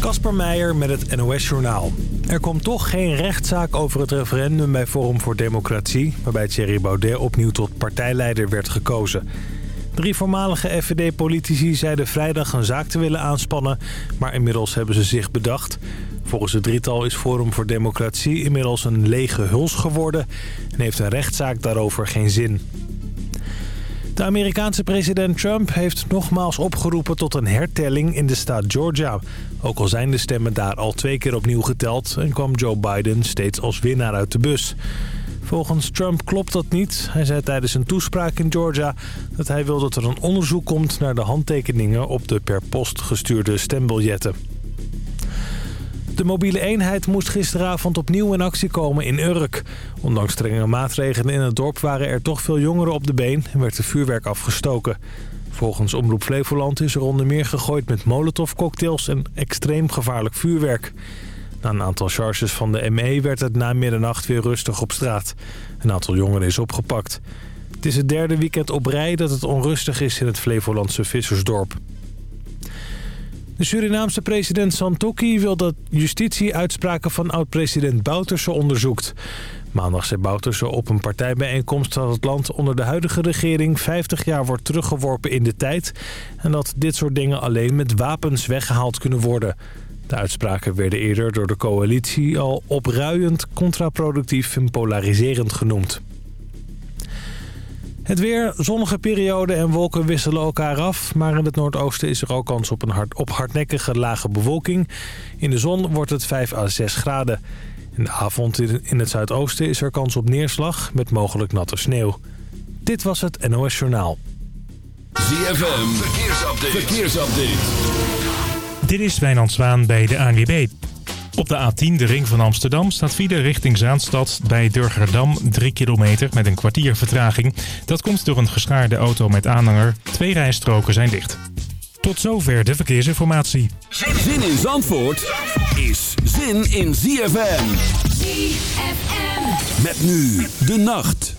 Kasper Meijer met het NOS-journaal. Er komt toch geen rechtszaak over het referendum bij Forum voor Democratie... waarbij Thierry Baudet opnieuw tot partijleider werd gekozen. Drie voormalige FVD-politici zeiden vrijdag een zaak te willen aanspannen... maar inmiddels hebben ze zich bedacht. Volgens het drietal is Forum voor Democratie inmiddels een lege huls geworden... en heeft een rechtszaak daarover geen zin. De Amerikaanse president Trump heeft nogmaals opgeroepen tot een hertelling in de staat Georgia. Ook al zijn de stemmen daar al twee keer opnieuw geteld en kwam Joe Biden steeds als winnaar uit de bus. Volgens Trump klopt dat niet. Hij zei tijdens een toespraak in Georgia dat hij wil dat er een onderzoek komt naar de handtekeningen op de per post gestuurde stembiljetten. De mobiele eenheid moest gisteravond opnieuw in actie komen in Urk. Ondanks strenge maatregelen in het dorp waren er toch veel jongeren op de been en werd de vuurwerk afgestoken. Volgens Omroep Flevoland is er onder meer gegooid met molotovcocktails en extreem gevaarlijk vuurwerk. Na een aantal charges van de ME werd het na middernacht weer rustig op straat. Een aantal jongeren is opgepakt. Het is het derde weekend op rij dat het onrustig is in het Flevolandse vissersdorp. De Surinaamse president Santokki wil dat justitie uitspraken van oud-president Bouterse onderzoekt. Maandag zei Bouterse op een partijbijeenkomst dat het land onder de huidige regering 50 jaar wordt teruggeworpen in de tijd. En dat dit soort dingen alleen met wapens weggehaald kunnen worden. De uitspraken werden eerder door de coalitie al opruiend, contraproductief en polariserend genoemd. Het weer, zonnige periode en wolken wisselen elkaar af. Maar in het noordoosten is er ook kans op een hard, op hardnekkige lage bewolking. In de zon wordt het 5 à 6 graden. In de avond in het zuidoosten is er kans op neerslag met mogelijk natte sneeuw. Dit was het NOS Journaal. ZFM, verkeersupdate. verkeersupdate. Dit is Wijnand Zwaan bij de ANWB. Op de A10, de ring van Amsterdam, staat file richting Zaanstad bij Durgerdam 3 kilometer met een kwartier vertraging. Dat komt door een geschaarde auto met aanhanger. Twee rijstroken zijn dicht. Tot zover de verkeersinformatie. Zin in Zandvoort is zin in ZFM. ZFM. Met nu de nacht.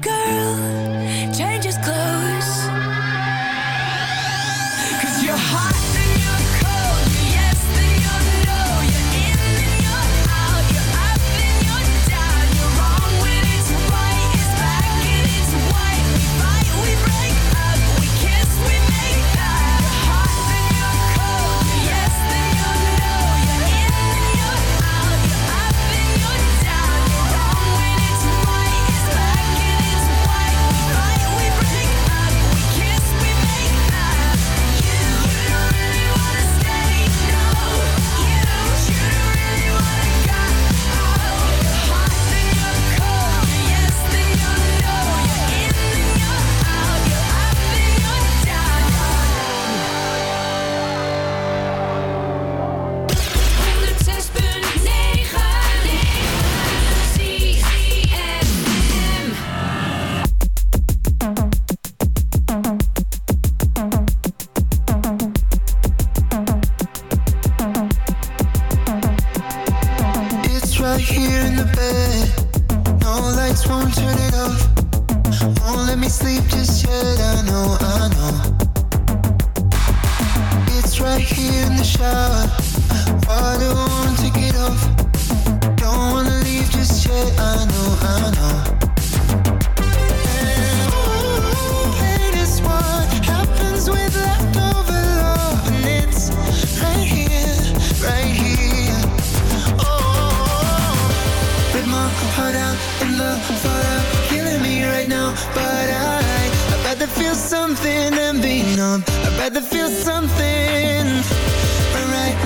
girl changes clothes. Cause you're hot.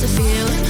to feel.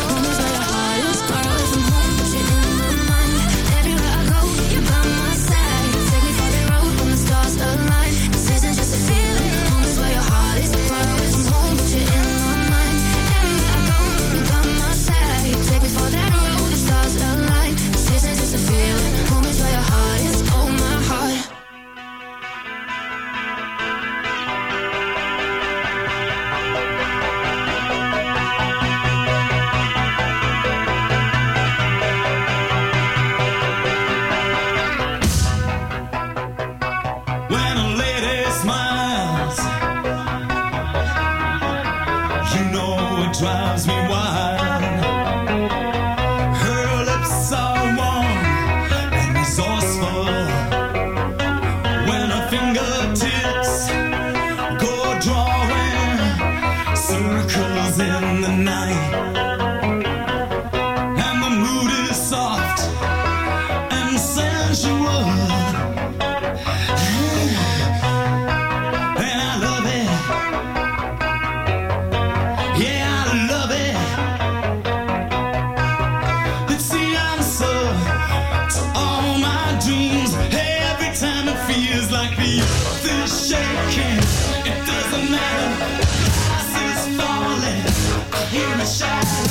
shine.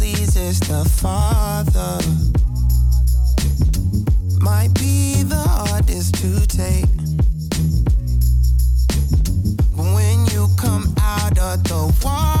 pleases the Father. Might be the hardest to take. But when you come out of the water,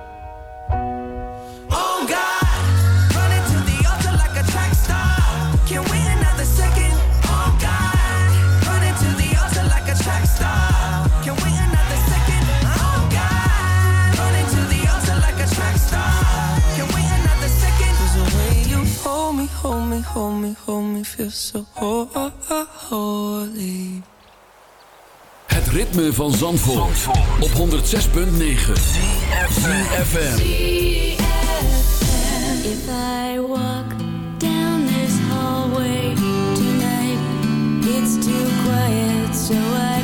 Hold me, hold me, hold me, feel so ho- ho- ho- holy. Het ritme van Zandvoort, op 106.9 FM. If I walk down this hallway tonight, it's too quiet, so I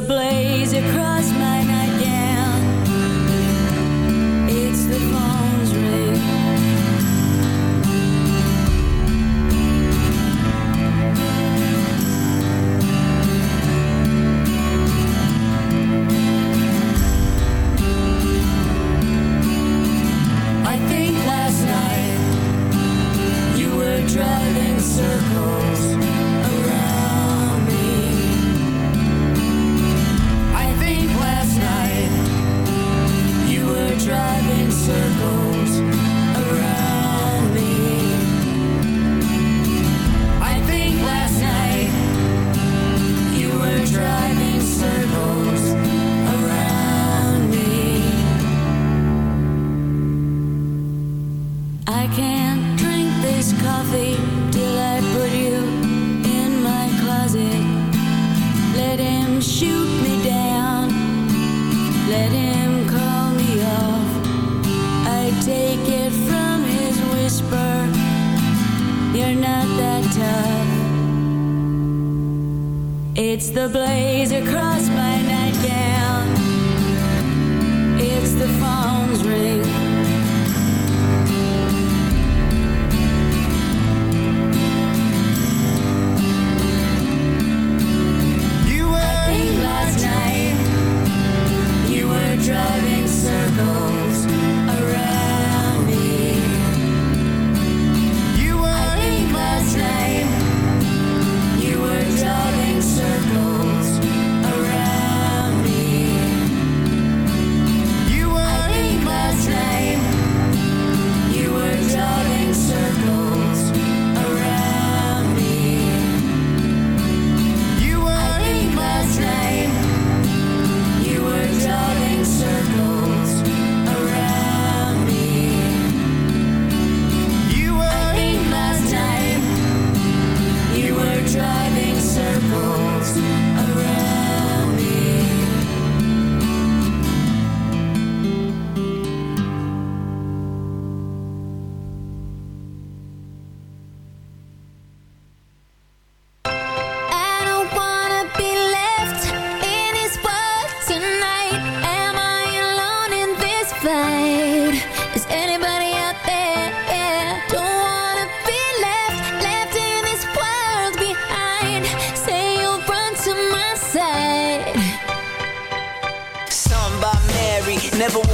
It's the the blame.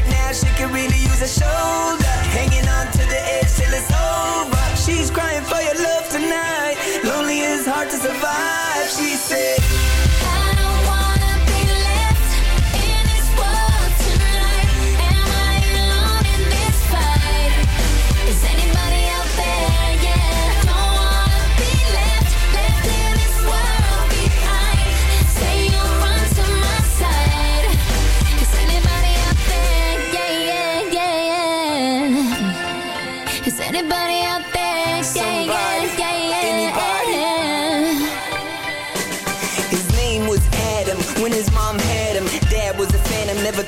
right now, she can really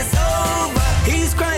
It's over. He's crying.